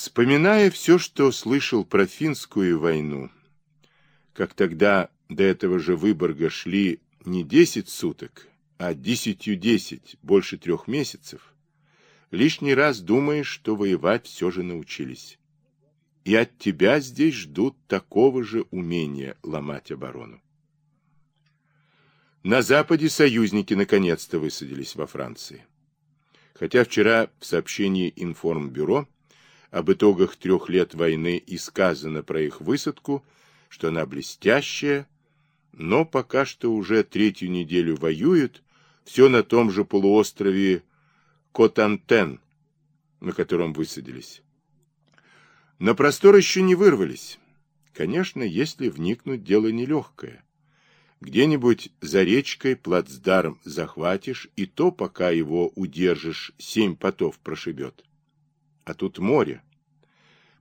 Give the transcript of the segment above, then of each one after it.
Вспоминая все, что слышал про финскую войну, как тогда до этого же Выборга шли не десять суток, а десятью десять, больше трех месяцев, лишний раз думаешь, что воевать все же научились. И от тебя здесь ждут такого же умения ломать оборону. На Западе союзники наконец-то высадились во Франции. Хотя вчера в сообщении Информбюро об итогах трех лет войны и сказано про их высадку, что она блестящая, но пока что уже третью неделю воюют, все на том же полуострове Котантен, на котором высадились. На простор еще не вырвались. Конечно, если вникнуть, дело нелегкое. Где-нибудь за речкой плацдарм захватишь, и то, пока его удержишь, семь потов прошибет. А тут море.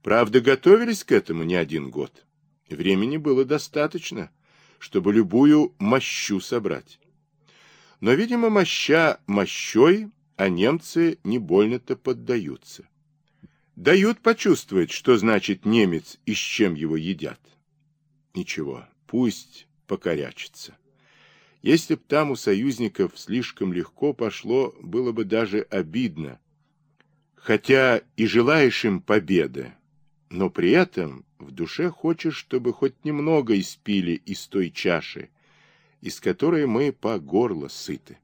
Правда, готовились к этому не один год. Времени было достаточно, чтобы любую мощу собрать. Но, видимо, моща мощой, а немцы не больно-то поддаются. Дают почувствовать, что значит немец и с чем его едят. Ничего, пусть покорячится. Если б там у союзников слишком легко пошло, было бы даже обидно. Хотя и желаешь им победы, но при этом в душе хочешь, чтобы хоть немного испили из той чаши, из которой мы по горло сыты.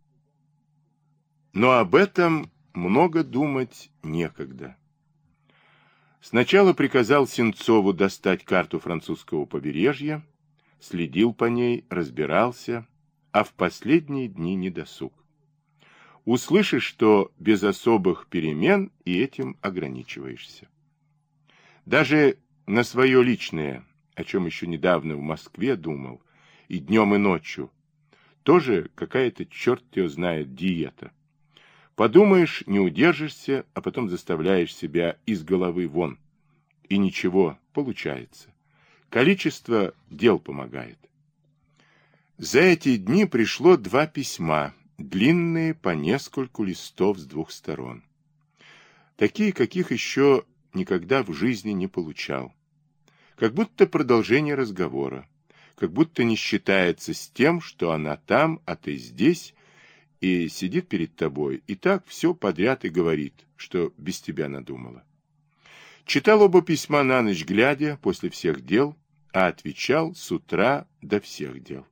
Но об этом много думать некогда. Сначала приказал Сенцову достать карту французского побережья, следил по ней, разбирался, а в последние дни не досуг. Услышишь, что без особых перемен и этим ограничиваешься. Даже на свое личное, о чем еще недавно в Москве думал, и днем, и ночью, тоже какая-то, черт ее знает, диета. Подумаешь, не удержишься, а потом заставляешь себя из головы вон. И ничего, получается. Количество дел помогает. За эти дни пришло два письма, длинные по нескольку листов с двух сторон. Такие, каких еще никогда в жизни не получал. Как будто продолжение разговора, как будто не считается с тем, что она там, а ты здесь, и сидит перед тобой, и так все подряд и говорит, что без тебя надумала. Читал оба письма на ночь глядя, после всех дел, а отвечал с утра до всех дел.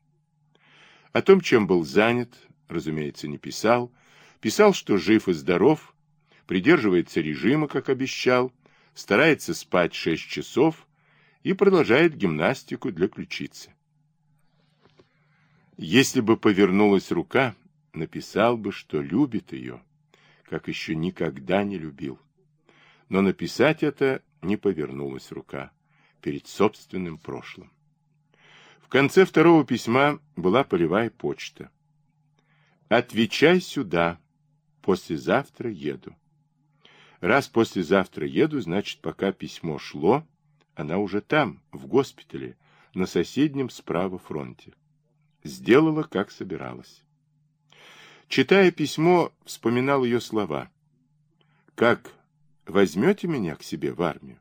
О том, чем был занят, разумеется, не писал. Писал, что жив и здоров, придерживается режима, как обещал, старается спать шесть часов и продолжает гимнастику для ключицы. Если бы повернулась рука, написал бы, что любит ее, как еще никогда не любил. Но написать это не повернулась рука перед собственным прошлым. В конце второго письма была полевая почта. «Отвечай сюда. Послезавтра еду». Раз послезавтра еду, значит, пока письмо шло, она уже там, в госпитале, на соседнем справа фронте. Сделала, как собиралась. Читая письмо, вспоминал ее слова. «Как, возьмете меня к себе в армию?»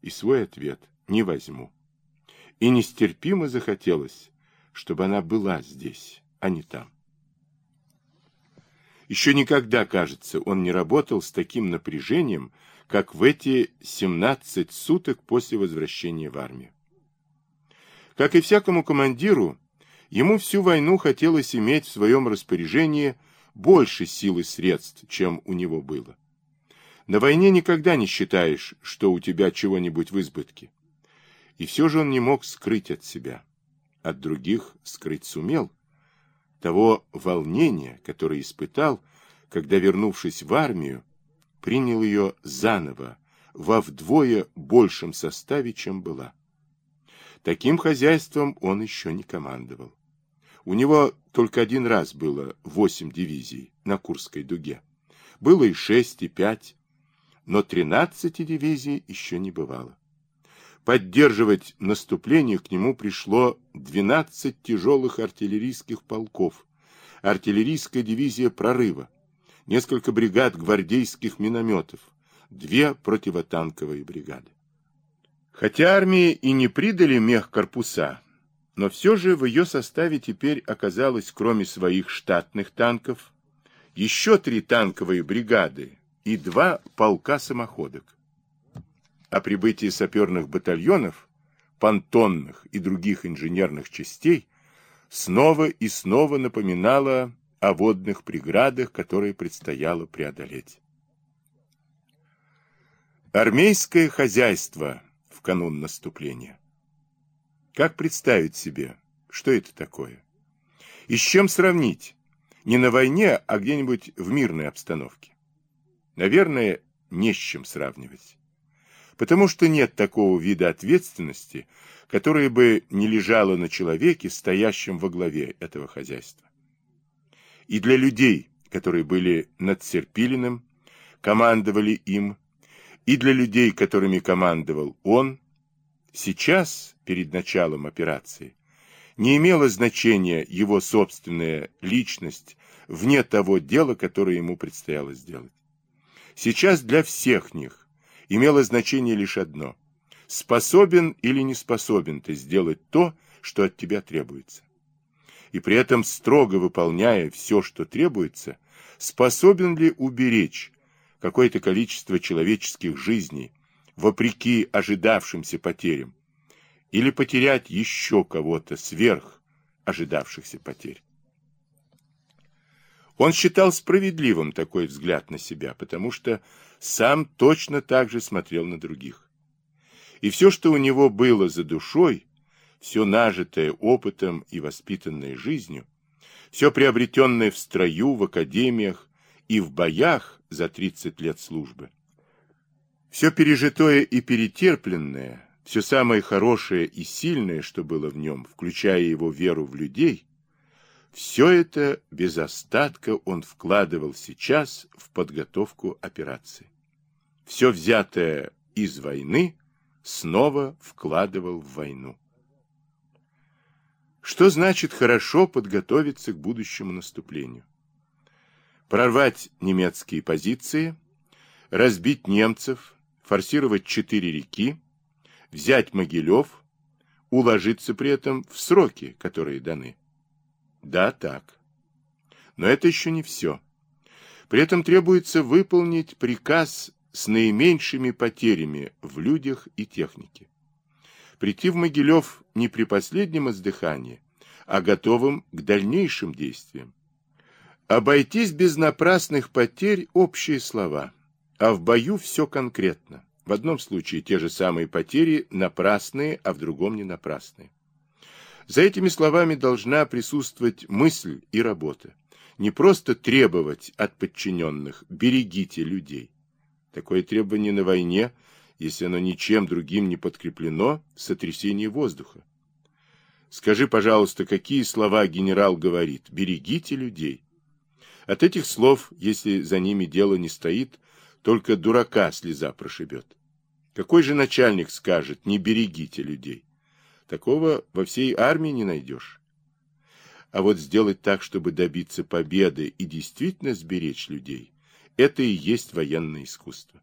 И свой ответ не возьму. И нестерпимо захотелось, чтобы она была здесь, а не там. Еще никогда, кажется, он не работал с таким напряжением, как в эти 17 суток после возвращения в армию. Как и всякому командиру, ему всю войну хотелось иметь в своем распоряжении больше сил и средств, чем у него было. На войне никогда не считаешь, что у тебя чего-нибудь в избытке. И все же он не мог скрыть от себя. От других скрыть сумел. Того волнения, которое испытал, когда, вернувшись в армию, принял ее заново, во вдвое большем составе, чем была. Таким хозяйством он еще не командовал. У него только один раз было восемь дивизий на Курской дуге. Было и шесть, и пять, но тринадцати дивизий еще не бывало. Поддерживать наступление к нему пришло 12 тяжелых артиллерийских полков, артиллерийская дивизия прорыва, несколько бригад гвардейских минометов, две противотанковые бригады. Хотя армии и не придали мехкорпуса, но все же в ее составе теперь оказалось, кроме своих штатных танков, еще три танковые бригады и два полка самоходок. О прибытии саперных батальонов, понтонных и других инженерных частей снова и снова напоминало о водных преградах, которые предстояло преодолеть. Армейское хозяйство в канун наступления. Как представить себе, что это такое? И с чем сравнить? Не на войне, а где-нибудь в мирной обстановке. Наверное, не с чем сравнивать. Потому что нет такого вида ответственности, которая бы не лежала на человеке, стоящем во главе этого хозяйства. И для людей, которые были над Серпилиным, командовали им, и для людей, которыми командовал он, сейчас, перед началом операции, не имело значения его собственная личность вне того дела, которое ему предстояло сделать. Сейчас для всех них имело значение лишь одно – способен или не способен ты сделать то, что от тебя требуется. И при этом, строго выполняя все, что требуется, способен ли уберечь какое-то количество человеческих жизней, вопреки ожидавшимся потерям, или потерять еще кого-то сверх ожидавшихся потерь. Он считал справедливым такой взгляд на себя, потому что сам точно так же смотрел на других. И все, что у него было за душой, все нажитое опытом и воспитанное жизнью, все приобретенное в строю, в академиях и в боях за 30 лет службы, все пережитое и перетерпленное, все самое хорошее и сильное, что было в нем, включая его веру в людей, все это без остатка он вкладывал сейчас в подготовку операции. Все взятое из войны снова вкладывал в войну. Что значит хорошо подготовиться к будущему наступлению? Прорвать немецкие позиции, разбить немцев, форсировать четыре реки, взять Могилев, уложиться при этом в сроки, которые даны. Да, так. Но это еще не все. При этом требуется выполнить приказ с наименьшими потерями в людях и технике. Прийти в Могилев не при последнем издыхании, а готовым к дальнейшим действиям. Обойтись без напрасных потерь – общие слова, а в бою все конкретно. В одном случае те же самые потери напрасные, а в другом не напрасные. За этими словами должна присутствовать мысль и работа. Не просто требовать от подчиненных «берегите людей». Такое требование на войне, если оно ничем другим не подкреплено, сотрясение воздуха. Скажи, пожалуйста, какие слова генерал говорит «берегите людей». От этих слов, если за ними дело не стоит, только дурака слеза прошибет. Какой же начальник скажет «не берегите людей»? Такого во всей армии не найдешь. А вот сделать так, чтобы добиться победы и действительно сберечь людей, это и есть военное искусство.